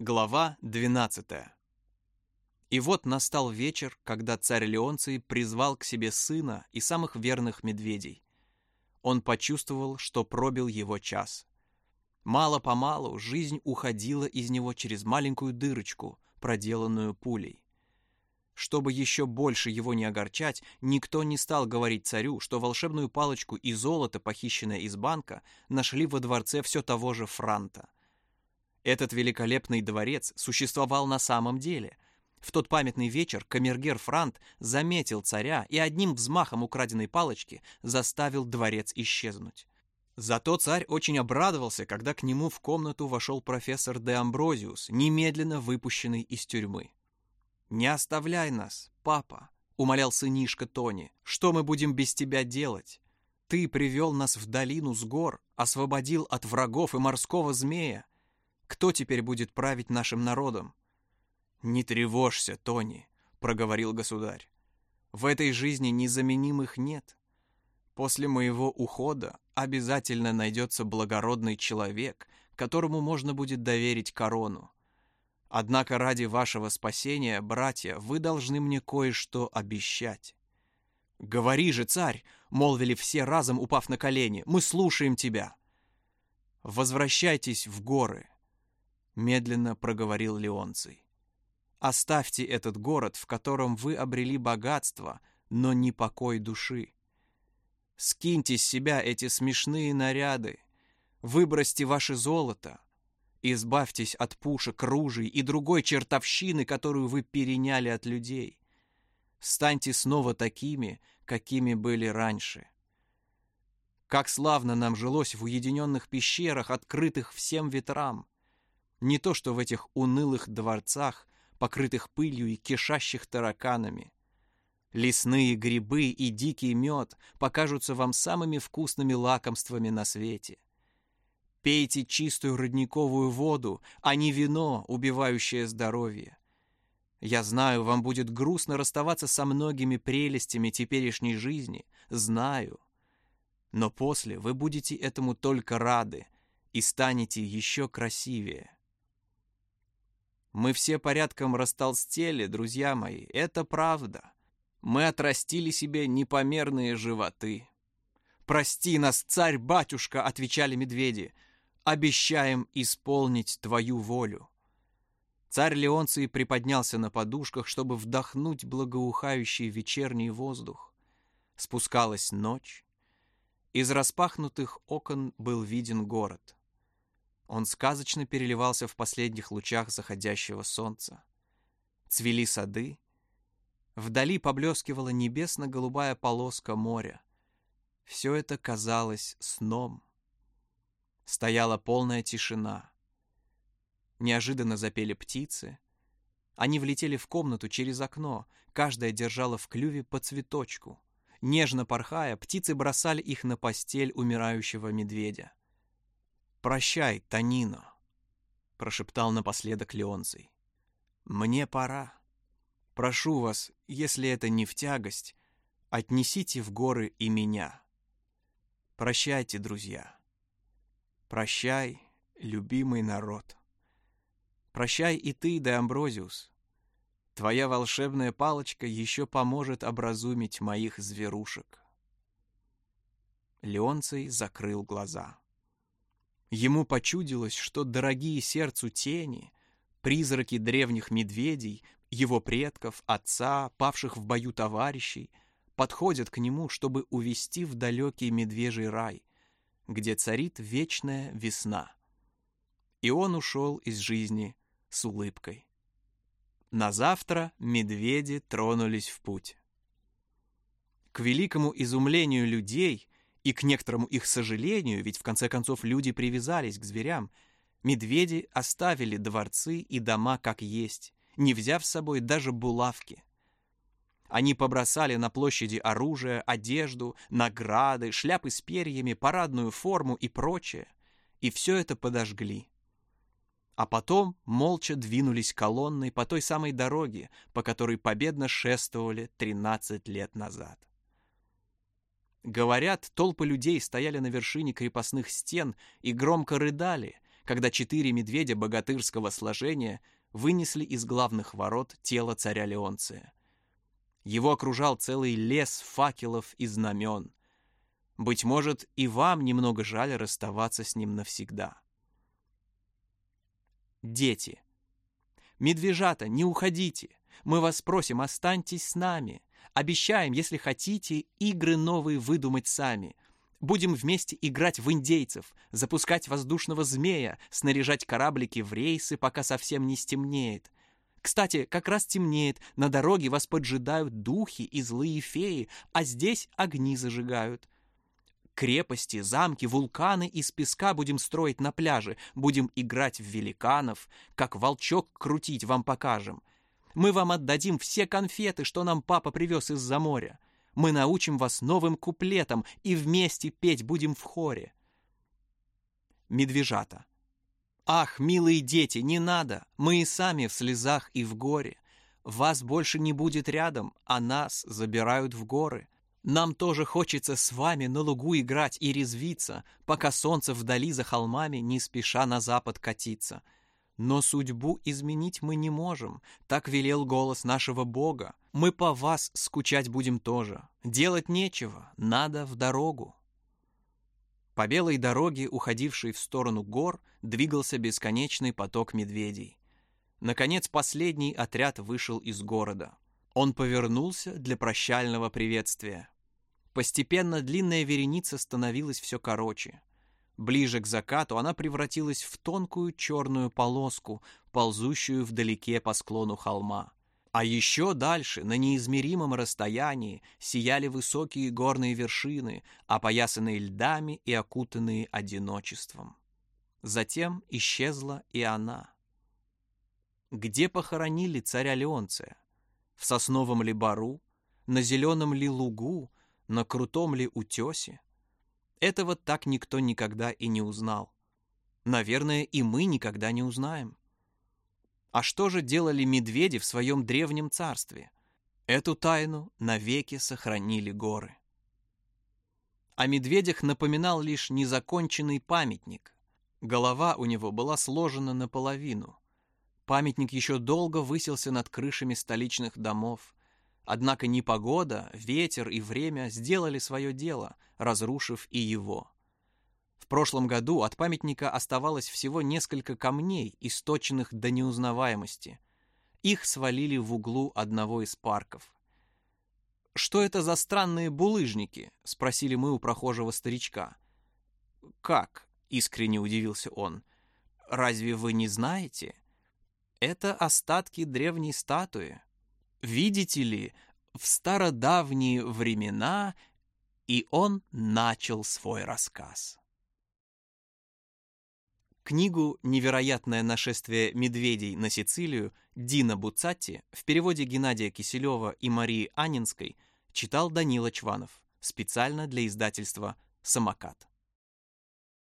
Глава 12 И вот настал вечер, когда царь Леонций призвал к себе сына и самых верных медведей. Он почувствовал, что пробил его час. Мало-помалу жизнь уходила из него через маленькую дырочку, проделанную пулей. Чтобы еще больше его не огорчать, никто не стал говорить царю, что волшебную палочку и золото, похищенное из банка, нашли во дворце все того же Франта. Этот великолепный дворец существовал на самом деле. В тот памятный вечер камергер Франт заметил царя и одним взмахом украденной палочки заставил дворец исчезнуть. Зато царь очень обрадовался, когда к нему в комнату вошел профессор де Амброзиус, немедленно выпущенный из тюрьмы. «Не оставляй нас, папа», — умолял сынишка Тони. «Что мы будем без тебя делать? Ты привел нас в долину с гор, освободил от врагов и морского змея. Кто теперь будет править нашим народом?» «Не тревожься, Тони», — проговорил государь. «В этой жизни незаменимых нет. После моего ухода обязательно найдется благородный человек, которому можно будет доверить корону. Однако ради вашего спасения, братья, вы должны мне кое-что обещать». «Говори же, царь!» — молвили все разом, упав на колени. «Мы слушаем тебя!» «Возвращайтесь в горы!» — медленно проговорил Леонций. «Оставьте этот город, в котором вы обрели богатство, но не покой души. Скиньте с себя эти смешные наряды, выбросьте ваше золото, избавьтесь от пушек, ружей и другой чертовщины, которую вы переняли от людей. Станьте снова такими, какими были раньше. Как славно нам жилось в уединенных пещерах, открытых всем ветрам. Не то что в этих унылых дворцах, покрытых пылью и кишащих тараканами. Лесные грибы и дикий мед покажутся вам самыми вкусными лакомствами на свете. Пейте чистую родниковую воду, а не вино, убивающее здоровье. Я знаю, вам будет грустно расставаться со многими прелестями теперешней жизни, знаю. Но после вы будете этому только рады и станете еще красивее. Мы все порядком растолстели, друзья мои, это правда мы отрастили себе непомерные животы. «Прости нас, царь-батюшка!» — отвечали медведи. «Обещаем исполнить твою волю». Царь Леонций приподнялся на подушках, чтобы вдохнуть благоухающий вечерний воздух. Спускалась ночь. Из распахнутых окон был виден город. Он сказочно переливался в последних лучах заходящего солнца. Цвели сады, Вдали поблескивала небесно-голубая полоска моря. Все это казалось сном. Стояла полная тишина. Неожиданно запели птицы. Они влетели в комнату через окно, каждая держала в клюве по цветочку. Нежно порхая, птицы бросали их на постель умирающего медведя. «Прощай, Танино», — прошептал напоследок Леонций. «Мне пора». Прошу вас, если это не в тягость, отнесите в горы и меня. Прощайте, друзья. Прощай, любимый народ. Прощай и ты, Де Амброзиус. Твоя волшебная палочка еще поможет образумить моих зверушек. Леонций закрыл глаза. Ему почудилось, что дорогие сердцу тени, призраки древних медведей, его предков, отца, павших в бою товарищей, подходят к нему, чтобы увести в далекий медвежий рай, где царит вечная весна. И он ушел из жизни с улыбкой. На завтра медведи тронулись в путь. К великому изумлению людей и к некоторому их сожалению, ведь в конце концов люди привязались к зверям, медведи оставили дворцы и дома как есть, не взяв с собой даже булавки. Они побросали на площади оружие, одежду, награды, шляпы с перьями, парадную форму и прочее, и все это подожгли. А потом молча двинулись колонной по той самой дороге, по которой победно шествовали 13 лет назад. Говорят, толпы людей стояли на вершине крепостных стен и громко рыдали, когда четыре медведя богатырского сложения вынесли из главных ворот тело царя Леонция. Его окружал целый лес факелов и знамен. Быть может, и вам немного жаль расставаться с ним навсегда. Дети. Медвежата, не уходите. Мы вас просим, останьтесь с нами. Обещаем, если хотите, игры новые выдумать сами. Будем вместе играть в индейцев, запускать воздушного змея, снаряжать кораблики в рейсы, пока совсем не стемнеет. Кстати, как раз темнеет, на дороге вас поджидают духи и злые феи, а здесь огни зажигают. Крепости, замки, вулканы из песка будем строить на пляже, будем играть в великанов, как волчок крутить вам покажем. Мы вам отдадим все конфеты, что нам папа привез из-за моря. Мы научим вас новым куплетам и вместе петь будем в хоре. Медвежата. Ах, милые дети, не надо, мы и сами в слезах и в горе. Вас больше не будет рядом, а нас забирают в горы. Нам тоже хочется с вами на лугу играть и резвиться, пока солнце вдали за холмами не спеша на запад катится. Но судьбу изменить мы не можем, так велел голос нашего Бога. Мы по вас скучать будем тоже. Делать нечего, надо в дорогу. По белой дороге, уходившей в сторону гор, двигался бесконечный поток медведей. Наконец, последний отряд вышел из города. Он повернулся для прощального приветствия. Постепенно длинная вереница становилась все короче. Ближе к закату она превратилась в тонкую черную полоску, ползущую вдалеке по склону холма. А еще дальше, на неизмеримом расстоянии, сияли высокие горные вершины, опоясанные льдами и окутанные одиночеством. Затем исчезла и она. Где похоронили царя Леонция? В сосновом ли бару? На зеленом ли лугу? на крутом ли утесе? Этого так никто никогда и не узнал. Наверное, и мы никогда не узнаем. А что же делали медведи в своем древнем царстве? Эту тайну навеки сохранили горы. О медведях напоминал лишь незаконченный памятник. Голова у него была сложена наполовину. Памятник еще долго высился над крышами столичных домов, Однако непогода, ветер и время сделали свое дело, разрушив и его. В прошлом году от памятника оставалось всего несколько камней, источенных до неузнаваемости. Их свалили в углу одного из парков. «Что это за странные булыжники?» — спросили мы у прохожего старичка. «Как?» — искренне удивился он. «Разве вы не знаете?» «Это остатки древней статуи, видите ли, в стародавние времена, и он начал свой рассказ. Книгу «Невероятное нашествие медведей на Сицилию» Дина Буцатти в переводе Геннадия Киселева и Марии Анинской читал Данила Чванов специально для издательства «Самокат».